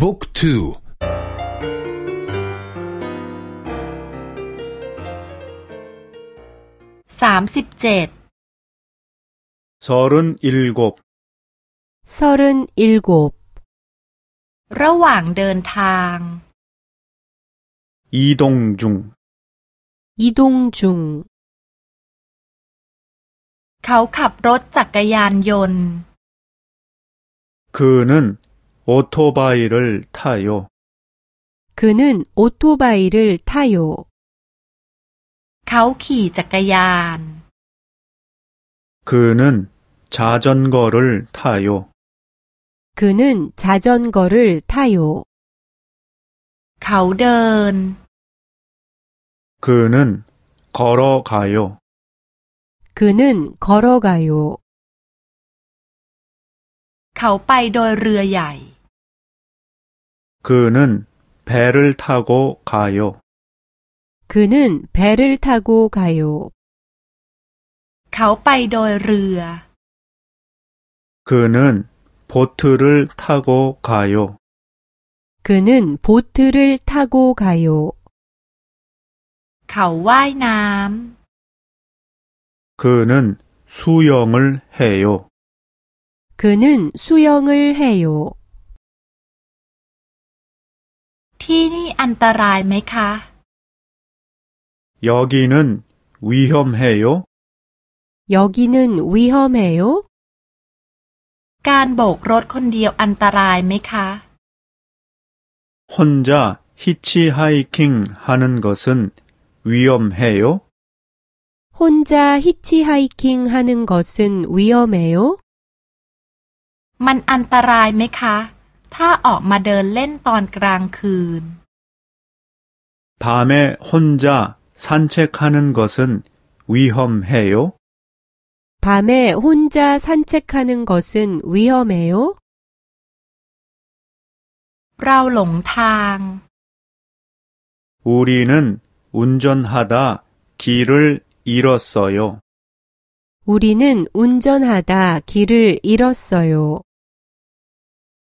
บุ๊กทูสามสิบเจ็ดสอรุนอิลกบสอรุนอิลกบระหว่างเดินทางอีดงจุงอีดงจุงเขาขับรถจักรยานยนต์ 그는 오토바이를 타요. 그는 오토바이를 타요. เขาขี่จักรยาน 그는 자전거를 타요. 그는 자전거를 타요. เขาเดิน 그는 걸어가요. 그는 걸어가요. เขาไปโดยเรือใหญ่ 그는 배를 타고 가요. 그는 배를 타고 가요. เขาไปโดยเรือ 그는 보트를 타고 가요. 그는 보트를 타고 가요. เขาว่ายน้ 그는 수영을 해요. 그는 수영을 해요. ที่นี่อันตรายไหมคะ 여기는 위험해요? 여기는 위험해요? การโบกรถคนเดียวอันตรายไหมคะ 혼자 히치하이킹 하는 것은 위험해요? 혼자 히치하이킹 하는 것은 위험해요? มันอันตรายไหมคะ ถ้าออกมาเดินเล่นตอนกลางคืน 밤에 혼자 산책하는 것은 위험해요? 밤에 혼자 산책하는 것은 위험해요? เราหลงทาง 우리는 운전하다 길을 잃었어요. 우리는 운전하다 길을 잃었어요.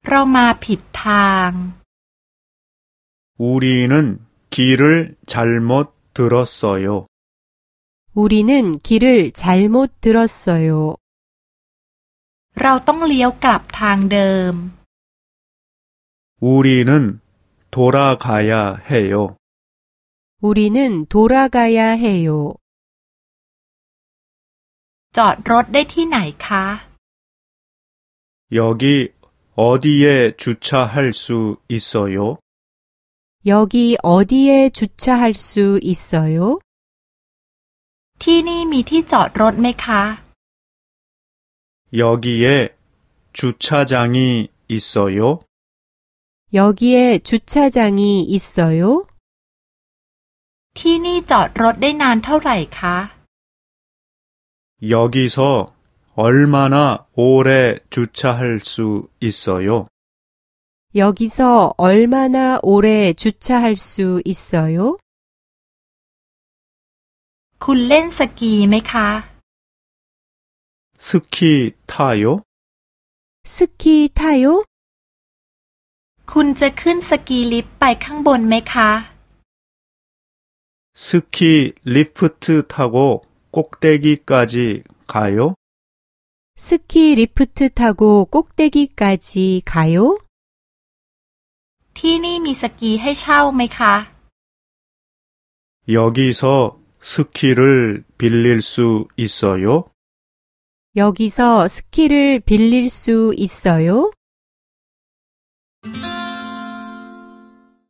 เรามาผิดทาง 우리는 길을 잘못 들었어요. 우리는 길을 잘못 들었어요. เราต้องเลี้ยวกลับทางเดิม 우리는 돌아가야 해요. 우리는 돌아가야 해요. จอดรถได้ที่ไหนคะ 여기 어디에 주차할 수 있어요? 여기 어디에 주차할 수 있어요? ที่นี่มีที่จอดรถไหมคะ 여기에 주차장이 있어요? 여기에 주차장이 있어요? ที่นี่จอดรถได้นานเท่าไหร่คะ 여기서 얼마나 오래 주차할 수 있어요? 여기서 얼마나 오래 주차할 수 있어요? คุณเล่นสกีไหมคะ 스키 타요? 스키 타요? คุณจะขึ้นสกีลิฟต์ไปข้างบนไหมคะ 스키 리프트 타고 꼭대기까지 가요? 스키 리프트 타고 꼭대기까지 가요? ที่นี่มีสกีให้เช่าไหมคะ 여기서 스키를 빌릴 수 있어요? 여기서 스키를 빌릴 수 있어요?